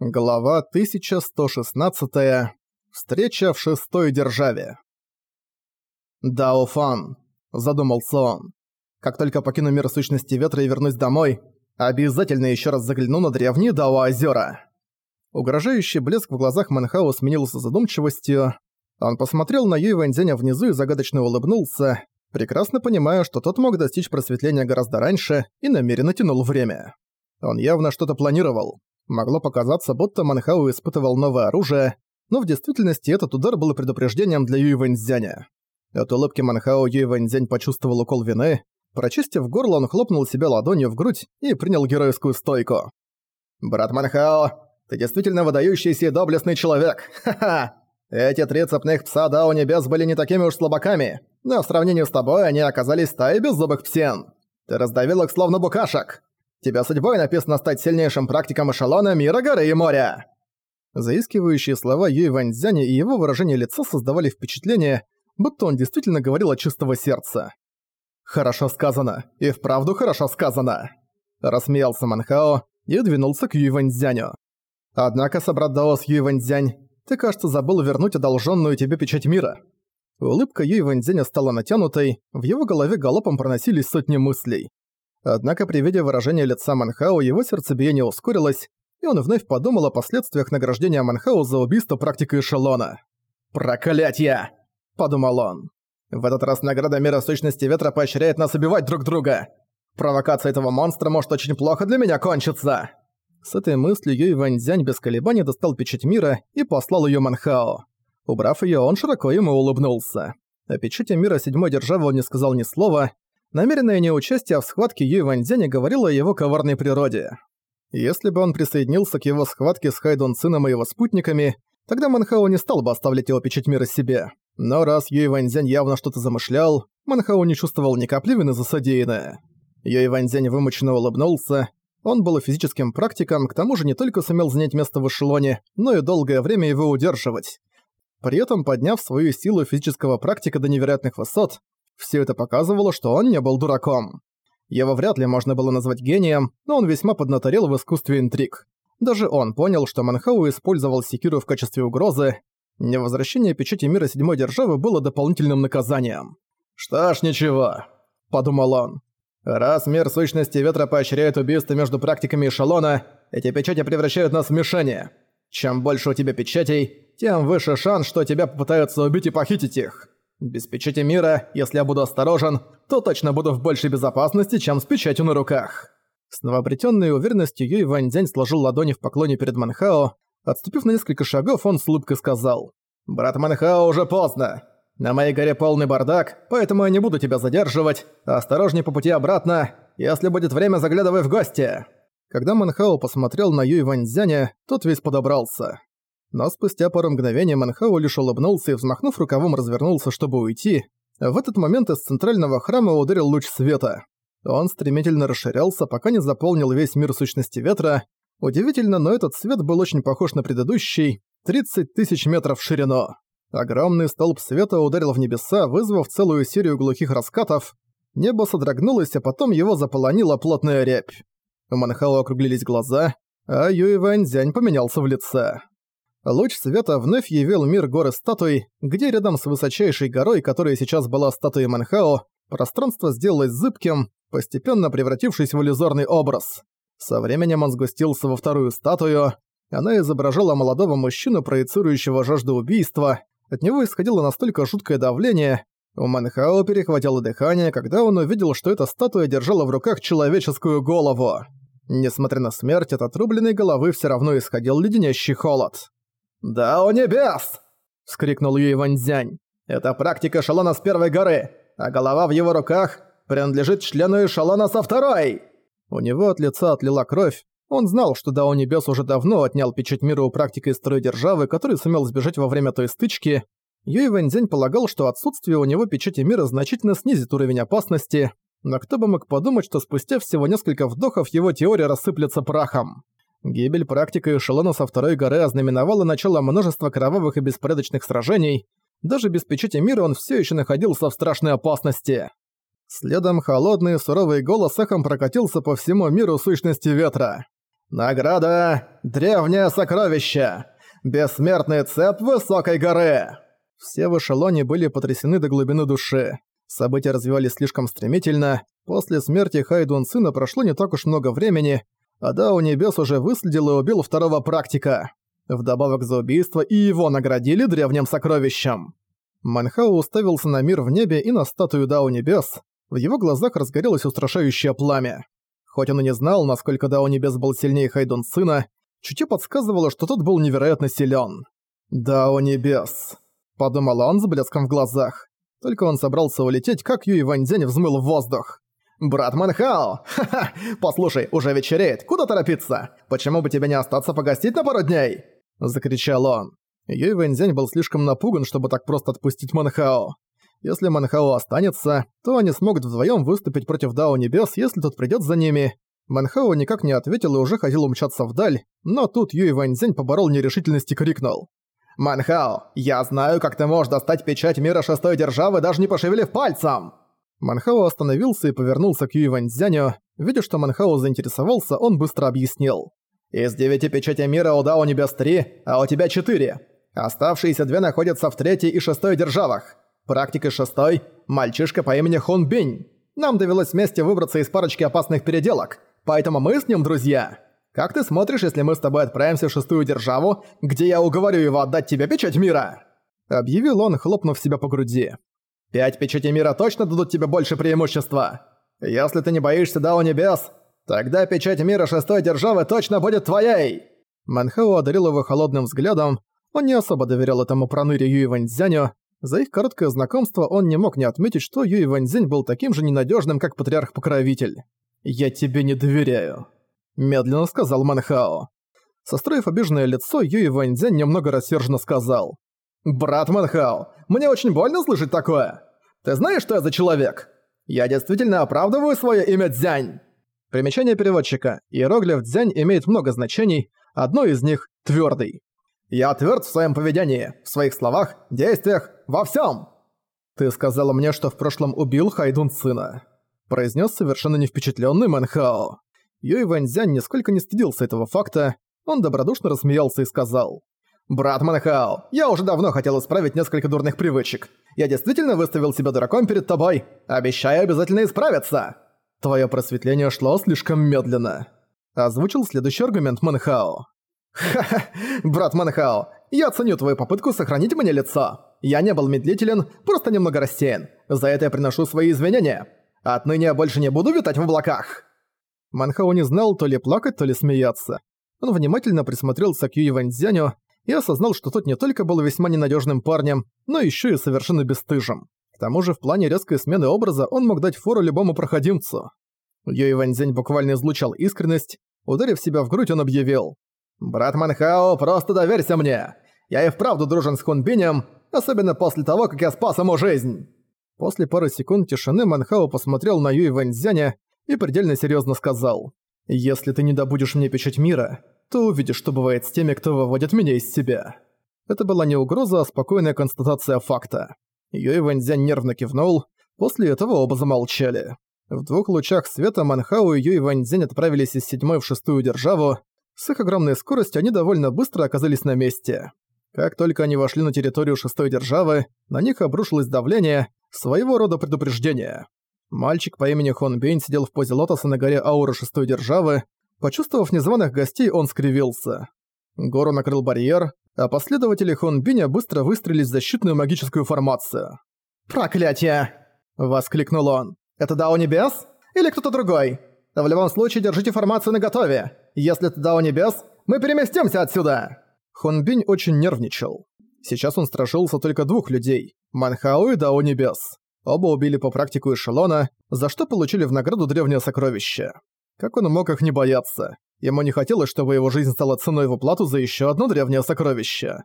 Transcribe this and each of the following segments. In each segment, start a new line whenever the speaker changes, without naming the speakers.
Глава 1116. Встреча в шестой державе. «Дао Фан», — задумался он. «Как только покину мир сущности ветра и вернусь домой, обязательно еще раз загляну на древние Дао-озера». Угрожающий блеск в глазах Манхао сменился задумчивостью. Он посмотрел на Юй Вэньцзяня внизу и загадочно улыбнулся, прекрасно понимая, что тот мог достичь просветления гораздо раньше и намеренно тянул время. Он явно что-то планировал. Могло показаться, будто Манхау испытывал новое оружие, но в действительности этот удар был предупреждением для Юй Вэньцзяня. От улыбки Манхао Юй Вэньцзянь почувствовал укол вины. Прочистив горло, он хлопнул себя ладонью в грудь и принял геройскую стойку. «Брат Манхао, ты действительно выдающийся и доблестный человек! Ха-ха! Эти три цепных пса Дао Небес были не такими уж слабаками, но в сравнении с тобой они оказались стаей беззубых псен. Ты раздавил их словно букашек. Тебя судьбой написано стать сильнейшим практиком эшелона мира горы и моря!» Заискивающие слова Юй Ваньцзяня и его выражение лица создавали впечатление, будто он действительно говорил от чистого сердца. «Хорошо сказано, и вправду хорошо сказано!» Рассмеялся Манхао и двинулся к Юй Ваньцзяню. «Однако, собрат Даос Юй Ваньцзянь, ты, кажется, забыл вернуть одолженную тебе печать мира». Улыбка Юй Ваньцзяня стала натянутой, в его голове галопом проносились сотни мыслей. Однако при виде выражения лица Манхау его сердцебиение ускорилось, и он вновь подумал о последствиях награждения Манхау за убийство практика эшелона. «Проклятье!» – подумал он. «В этот раз награда мира сущности ветра поощряет нас убивать друг друга. Провокация этого монстра может очень плохо для меня кончиться!» С этой мыслью Юй Ваньцзянь без колебаний достал печать мира и послал ее Манхао. Убрав ее, он широко ему улыбнулся. О печати мира седьмой державы он не сказал ни слова, Намеренное неучастие в схватке Юй Ваньцзяня говорило о его коварной природе. Если бы он присоединился к его схватке с Хайдон Цином и его спутниками, тогда Манхао не стал бы оставлять его печать мира себе. Но раз Юй Ваньцзянь явно что-то замышлял, Манхао не чувствовал ни капли вины за содеянное. Юй Ваньцзянь вымученно улыбнулся. Он был физическим практиком, к тому же не только сумел занять место в эшелоне, но и долгое время его удерживать. При этом подняв свою силу физического практика до невероятных высот, все это показывало, что он не был дураком. Его вряд ли можно было назвать гением, но он весьма поднаторел в искусстве интриг. Даже он понял, что Манхау использовал секиру в качестве угрозы. Невозвращение печати мира седьмой державы было дополнительным наказанием. «Что ж, ничего», — подумал он. «Раз мир сущности ветра поощряет убийство между практиками эшелона, эти печати превращают нас в мишени. Чем больше у тебя печатей, тем выше шанс, что тебя попытаются убить и похитить их. Без печати мира, если я буду осторожен, то точно буду в большей безопасности, чем с печатью на руках». С новообретенной уверенностью Юй Ваньцзянь сложил ладони в поклоне перед Манхао. Отступив на несколько шагов, он с улыбкой сказал. «Брат Манхао, уже поздно. На моей горе полный бардак, поэтому я не буду тебя задерживать. Осторожней по пути обратно. Если будет время, заглядывай в гости». Когда Манхао посмотрел на Юй Ваньцзяня, тот весь подобрался. Но спустя пару мгновений Манхау лишь улыбнулся и, взмахнув рукавом, развернулся, чтобы уйти. В этот момент из центрального храма ударил луч света. Он стремительно расширялся, пока не заполнил весь мир сущности ветра. Удивительно, но этот свет был очень похож на предыдущий — 30 тысяч метров в ширину. Огромный столб света ударил в небеса, вызвав целую серию глухих раскатов. Небо содрогнулось, а потом его заполонила плотная рябь. У Манхао округлились глаза, а Юй Ваньцзянь поменялся в лице. Луч света вновь явил мир горы статуй, где рядом с высочайшей горой, которая сейчас была статуей Манхао, пространство сделалось зыбким, постепенно превратившись в иллюзорный образ. Со временем он сгустился во вторую статую. Она изображала молодого мужчину, проецирующего жажду убийства. От него исходило настолько жуткое давление. У Манхао перехватило дыхание, когда он увидел, что эта статуя держала в руках человеческую голову. Несмотря на смерть, от отрубленной головы все равно исходил леденящий холод. «Да у небес!» — вскрикнул Юй Ваньцзянь. «Это практика эшелона с первой горы, а голова в его руках принадлежит члену эшелона со второй!» У него от лица отлила кровь. Он знал, что Дао Небес уже давно отнял печать мира у практика из второй державы, который сумел сбежать во время той стычки. Юй Вэньцзянь полагал, что отсутствие у него печати мира значительно снизит уровень опасности, но кто бы мог подумать, что спустя всего несколько вдохов его теория рассыплется прахом. Гибель практика эшелона со второй горы ознаменовала начало множества кровавых и беспорядочных сражений. Даже без печати мира он все еще находился в страшной опасности. Следом холодный суровый голос эхом прокатился по всему миру сущности ветра. Награда «Древнее сокровище». Бессмертный цеп высокой горы. Все в эшелоне были потрясены до глубины души. События развивались слишком стремительно. После смерти Хайдун сына прошло не так уж много времени, а Дао Небес уже выследил и убил второго практика. Вдобавок за убийство и его наградили древним сокровищем. Манхау уставился на мир в небе и на статую Дао Небес. В его глазах разгорелось устрашающее пламя. Хоть он и не знал, насколько Дао Небес был сильнее Хайдун сына, чутье подсказывало, что тот был невероятно силен. «Дао Небес», — подумал он с блеском в глазах. Только он собрался улететь, как Юй Ваньцзянь взмыл в воздух. «Брат Манхао! Ха-ха! Послушай, уже вечереет, куда торопиться? Почему бы тебе не остаться погостить на пару дней?» Закричал он. Юй Вэньцзянь был слишком напуган, чтобы так просто отпустить Манхао. Если Манхао останется, то они смогут вдвоем выступить против Дао Небес, если тот придет за ними. Манхао никак не ответил и уже хотел умчаться вдаль, но тут Юй Вэньцзянь поборол нерешительность и крикнул. «Манхао, я знаю, как ты можешь достать печать мира шестой державы, даже не пошевелив пальцем!» Манхао остановился и повернулся к Юй Ваньцзяню. Видя, что Манхао заинтересовался, он быстро объяснил. «Из девяти печати мира у Дао Небес три, а у тебя четыре. Оставшиеся две находятся в третьей и шестой державах. Практик из шестой – мальчишка по имени Хон Бинь. Нам довелось вместе выбраться из парочки опасных переделок, поэтому мы с ним друзья. Как ты смотришь, если мы с тобой отправимся в шестую державу, где я уговорю его отдать тебе печать мира?» Объявил он, хлопнув себя по груди. Пять печатей мира точно дадут тебе больше преимущества. Если ты не боишься Дао Небес, тогда печать мира шестой державы точно будет твоей!» Манхао одарил его холодным взглядом. Он не особо доверял этому проныре Юй Ваньцзяню. За их короткое знакомство он не мог не отметить, что Юй Ваньцзянь был таким же ненадежным, как патриарх-покровитель. «Я тебе не доверяю», – медленно сказал Манхао. Состроив обиженное лицо, Юй Ваньцзянь немного рассерженно сказал. «Брат Манхао, мне очень больно слышать такое. Ты знаешь, что я за человек? Я действительно оправдываю свое имя Дзянь». Примечание переводчика. Иероглиф «дзянь» имеет много значений, одно из них – твердый. «Я тверд в своем поведении, в своих словах, действиях, во всем. «Ты сказала мне, что в прошлом убил Хайдун сына», – произнес совершенно не впечатленный Мэнхао. Юй Вэньцзянь нисколько не стыдился этого факта, он добродушно рассмеялся и сказал – «Брат Манхао, я уже давно хотел исправить несколько дурных привычек. Я действительно выставил себя дураком перед тобой. Обещаю обязательно исправиться!» «Твое просветление шло слишком медленно», — озвучил следующий аргумент Манхао. «Ха-ха, брат Манхао, я ценю твою попытку сохранить мне лицо. Я не был медлителен, просто немного рассеян. За это я приношу свои извинения. Отныне я больше не буду витать в облаках». Манхао не знал то ли плакать, то ли смеяться. Он внимательно присмотрелся к Юи Ваньцзяню, и осознал, что тот не только был весьма ненадежным парнем, но еще и совершенно бесстыжим. К тому же в плане резкой смены образа он мог дать фору любому проходимцу. Юй Ваньзянь буквально излучал искренность, ударив себя в грудь, он объявил. «Брат Манхао, просто доверься мне! Я и вправду дружен с Хунбинем, особенно после того, как я спас ему жизнь!» После пары секунд тишины Манхао посмотрел на Юй Ваньзяня и предельно серьезно сказал. «Если ты не добудешь мне печать мира, то увидишь, что бывает с теми, кто выводит меня из себя». Это была не угроза, а спокойная констатация факта. Юй Вэньцзянь нервно кивнул, после этого оба замолчали. В двух лучах света Манхау и Юй Вэньцзянь отправились из седьмой в шестую державу. С их огромной скоростью они довольно быстро оказались на месте. Как только они вошли на территорию шестой державы, на них обрушилось давление, своего рода предупреждение. Мальчик по имени Хон Бейн сидел в позе лотоса на горе Ауры шестой державы, Почувствовав незваных гостей, он скривился. Гору накрыл барьер, а последователи Хонбиня быстро выстрелили в защитную магическую формацию. «Проклятие!» – воскликнул он. «Это Дао Небес? Или кто-то другой? В любом случае, держите формацию наготове. Если это Дао Небес, мы переместимся отсюда!» Хонбинь очень нервничал. Сейчас он страшился только двух людей – Манхао и Дао Небес. Оба убили по практику эшелона, за что получили в награду древнее сокровище. Как он мог их не бояться? Ему не хотелось, чтобы его жизнь стала ценой в уплату за еще одно древнее сокровище.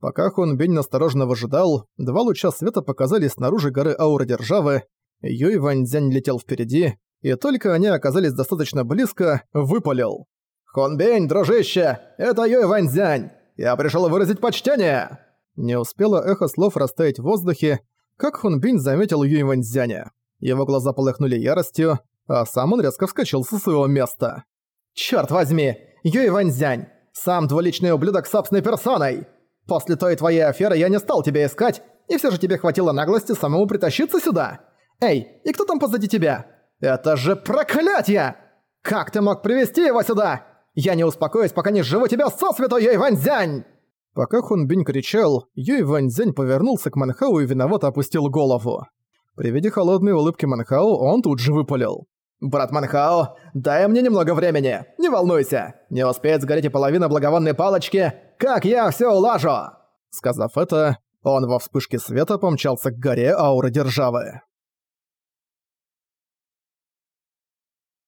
Пока Хон Бень настороженно выжидал, два луча света показались снаружи горы Ауры Державы, Юй Ваньцзянь летел впереди, и только они оказались достаточно близко, выпалил. «Хон Бень, дружище, это Юй Ваньцзянь! Я пришел выразить почтение!» Не успело эхо слов растаять в воздухе, как Хон Бень заметил Юй Ваньцзяня. Его глаза полыхнули яростью, а сам он резко вскочил со своего места. «Чёрт возьми! Юй Ваньзянь, сам двуличный ублюдок собственной персоной! После той твоей аферы я не стал тебя искать, и все же тебе хватило наглости самому притащиться сюда. Эй, и кто там позади тебя? Это же проклятие! Как ты мог привести его сюда? Я не успокоюсь, пока не сживу тебя сосвету, Юй Ваньзянь!» Пока Хун Бинь кричал, Юй Ваньзянь повернулся к Манхау и виновато опустил голову. При виде холодной улыбки Манхао он тут же выпалил. «Брат Манхао, дай мне немного времени, не волнуйся. Не успеет сгореть и половина благовонной палочки, как я все улажу!» Сказав это, он во вспышке света помчался к горе ауры державы.